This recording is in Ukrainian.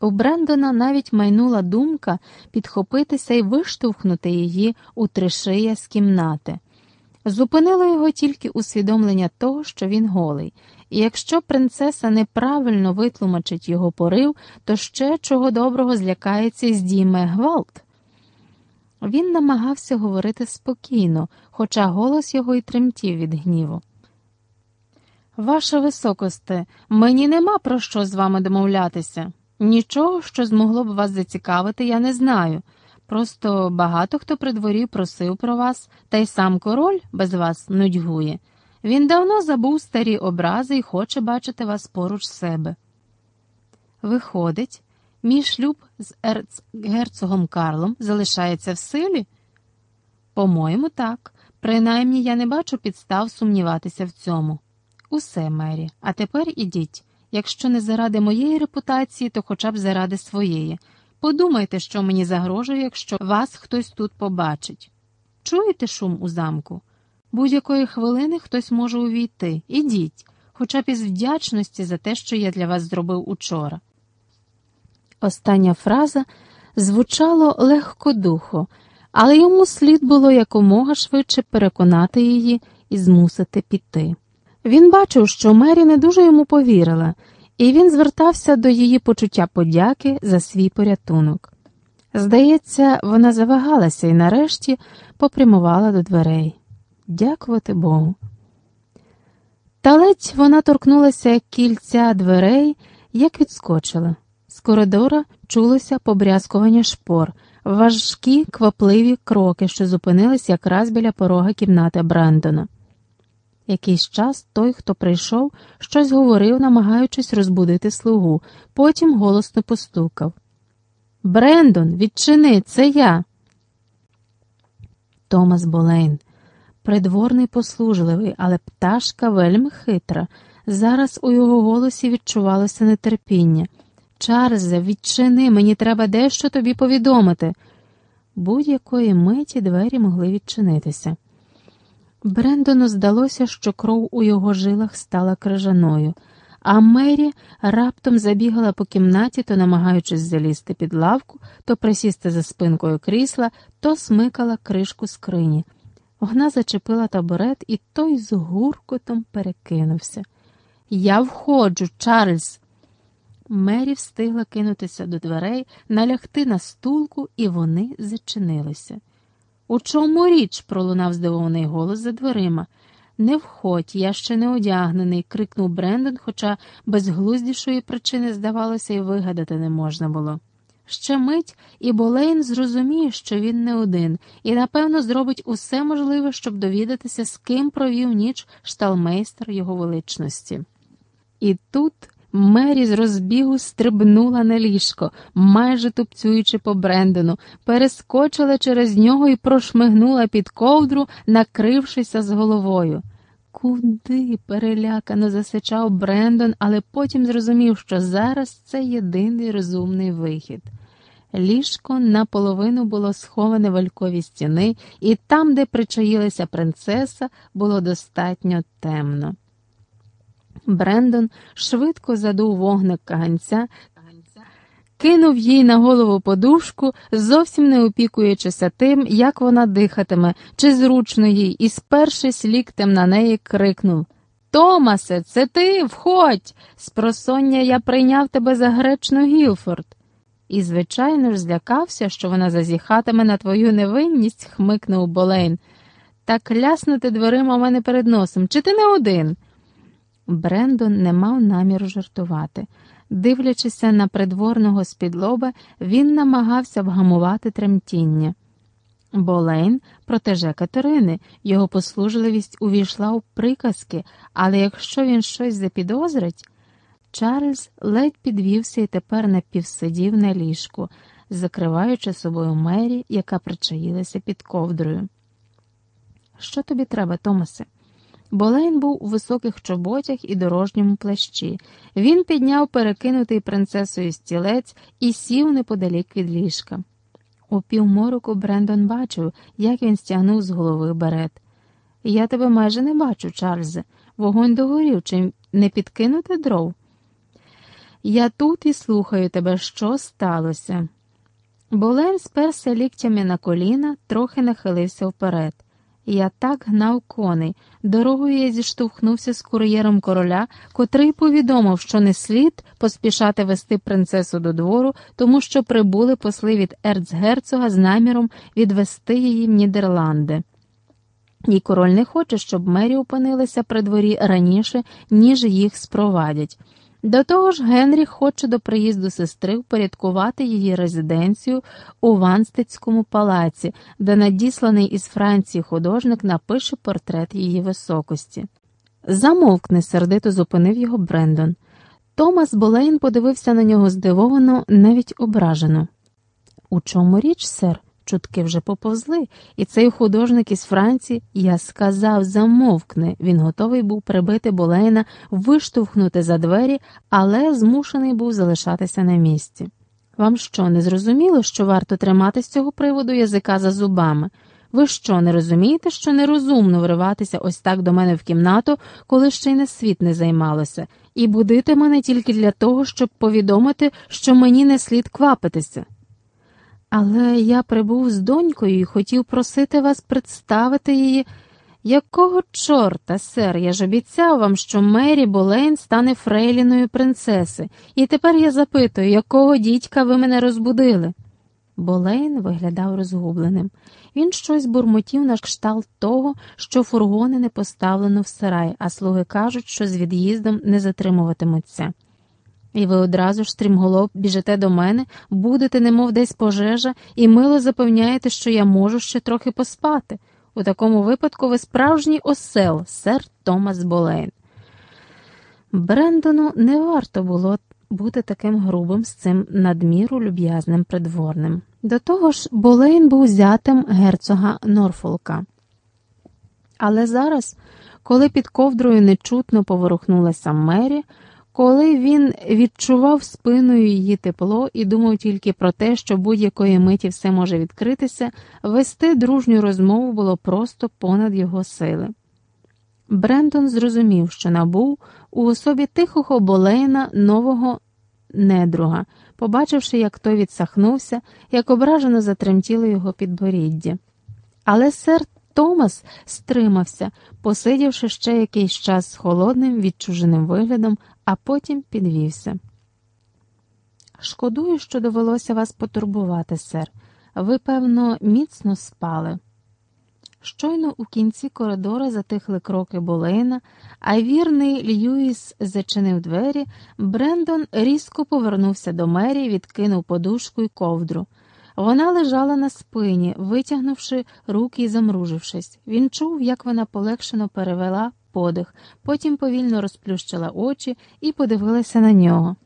У Брендона навіть майнула думка підхопитися і виштовхнути її у тришия з кімнати. Зупинило його тільки усвідомлення того, що він голий, і якщо принцеса неправильно витлумачить його порив, то ще чого доброго злякається здійме гвалт. Він намагався говорити спокійно, хоча голос його й тремтів від гніву. Ваша високосте, мені нема про що з вами домовлятися. Нічого, що змогло б вас зацікавити, я не знаю. Просто багато хто при дворі просив про вас, та й сам король без вас нудьгує. Він давно забув старі образи і хоче бачити вас поруч себе. Виходить, мій шлюб з ерцгерцогом Карлом залишається в силі? По-моєму, так. Принаймні я не бачу підстав сумніватися в цьому. Усе, Мері, а тепер ідіть. Якщо не заради моєї репутації, то хоча б заради своєї. Подумайте, що мені загрожує, якщо вас хтось тут побачить. Чуєте шум у замку? Будь-якої хвилини хтось може увійти. Ідіть, хоча б із вдячності за те, що я для вас зробив учора. Остання фраза звучало легкодухо, але йому слід було якомога швидше переконати її і змусити піти. Він бачив, що Мері не дуже йому повірила, і він звертався до її почуття подяки за свій порятунок. Здається, вона завагалася і нарешті попрямувала до дверей. Дякувати Богу. Та ледь вона торкнулася кільця дверей, як відскочила. З коридора чулося побрязкування шпор, важкі, квапливі кроки, що зупинились якраз біля порога кімнати Брендона. Якийсь час той, хто прийшов, щось говорив, намагаючись розбудити слугу, потім голосно постукав. Брендон, відчини, це я. Томас Болейн, придворний послужливий, але пташка вельми хитра. Зараз у його голосі відчувалося нетерпіння. Чарльзе, відчини, мені треба дещо тобі повідомити. Будь-якої миті двері могли відчинитися. Брендону здалося, що кров у його жилах стала крижаною, а Мері раптом забігала по кімнаті, то намагаючись залізти під лавку, то присісти за спинкою крісла, то смикала кришку скрині. Вона зачепила табурет, і той з гуркотом перекинувся. Я входжу, Чарльз. Мері встигла кинутися до дверей, налягти на стулку, і вони зачинилися. У чому річ? пролунав здивований голос за дверима. Не входь, я ще не одягнений, крикнув Брендон, хоча безглуздішої причини, здавалося, і вигадати не можна було. Ще мить, і Болейн зрозуміє, що він не один, і напевно зробить усе можливе, щоб довідатися, з ким провів ніч шталмейстер його величності. І тут Мері з розбігу стрибнула на ліжко, майже тупцюючи по Брендону, перескочила через нього і прошмигнула під ковдру, накрившися з головою. Куди? перелякано засичав Брендон, але потім зрозумів, що зараз це єдиний розумний вихід. Ліжко наполовину було сховане в алькові стіни, і там, де причаїлася принцеса, було достатньо темно. Брендон швидко задув вогник каганця, кинув їй на голову подушку, зовсім не опікуючися тим, як вона дихатиме, чи зручно їй, і, спершись ліктем на неї, крикнув Томасе, це ти, входь! Спросоння я прийняв тебе за гречну Гілфорд. І, звичайно ж, злякався, що вона зазіхатиме на твою невинність, хмикнув Болейн. Так ляснути дверима у мене перед носом. Чи ти не один? Брендон не мав наміру жартувати. Дивлячися на придворного спідлоба, він намагався вгамувати тремтіння. Болейн протеже Катерини, його послужливість увійшла у приказки, але якщо він щось запідозрить, Чарльз ледь підвівся і тепер напівсидів на ліжку, закриваючи собою мері, яка причаїлася під ковдрою. Що тобі треба, Томасе? Болейн був у високих чоботях і дорожньому плащі. Він підняв перекинутий принцесою стілець і сів неподалік від ліжка. У півмороку Брендон бачив, як він стягнув з голови берет. Я тебе майже не бачу, Чарльзе. Вогонь догорів, чи не підкинути дров? Я тут і слухаю тебе, що сталося. Болен сперся ліктями на коліна, трохи нахилився вперед. Я так гнав коней. Дорогою я зіштовхнувся з кур'єром короля, котрий повідомив, що не слід поспішати вести принцесу до двору, тому що прибули посли від ерцгерцога з наміром відвести її в Нідерланди. І король не хоче, щоб мері опинилися при дворі раніше, ніж їх спровадять. До того ж, Генріх хоче до приїзду сестри впорядкувати її резиденцію у Ванстецькому палаці, де надісланий із Франції художник напише портрет її високості. Замовкне, сердито зупинив його Брендон. Томас Болейн подивився на нього здивовано, навіть ображено. У чому річ, сер? Чутки вже поповзли, і цей художник із Франції, я сказав, замовкни. Він готовий був прибити Болейна, виштовхнути за двері, але змушений був залишатися на місці. Вам що, не зрозуміло, що варто тримати з цього приводу язика за зубами? Ви що, не розумієте, що нерозумно вриватися ось так до мене в кімнату, коли ще й на світ не займалося, і будити мене тільки для того, щоб повідомити, що мені не слід квапитися? Але я прибув з донькою і хотів просити вас представити її. Якого чорта, сер, я ж обіцяв вам, що Мері Болейн стане фрейліною принцеси, і тепер я запитую, якого дідька ви мене розбудили? Болейн виглядав розгубленим. Він щось бурмотів на кшталт того, що фургони не поставлено в сарай, а слуги кажуть, що з від'їздом не затримуватимуться. І ви одразу ж стрімголов біжите до мене, будете, немов десь пожежа, і мило запевняєте, що я можу ще трохи поспати. У такому випадку ви справжній осел, сер Томас Болейн. Брендону не варто було бути таким грубим з цим надміру люб'язним придворним. До того ж, Болейн був зятем герцога Норфолка. Але зараз, коли під ковдрою нечутно поворухнулася Мері, коли він відчував спиною її тепло і думав тільки про те, що будь-якої миті все може відкритися, вести дружню розмову було просто понад його сили. Брендон зрозумів, що набув у особі тихого болейна нового недруга, побачивши, як той відсахнувся, як ображено затремтіло його підборіддя. Але сер Томас стримався, посидівши ще якийсь час з холодним, відчуженим виглядом, а потім підвівся. Шкодую, що довелося вас потурбувати, сер. Ви, певно, міцно спали. Щойно у кінці коридора затихли кроки Болейна, а вірний Льюіс зачинив двері, Брендон різко повернувся до Мері, відкинув подушку й ковдру. Вона лежала на спині, витягнувши руки і замружившись. Він чув, як вона полегшено перевела подих, потім повільно розплющила очі і подивилася на нього.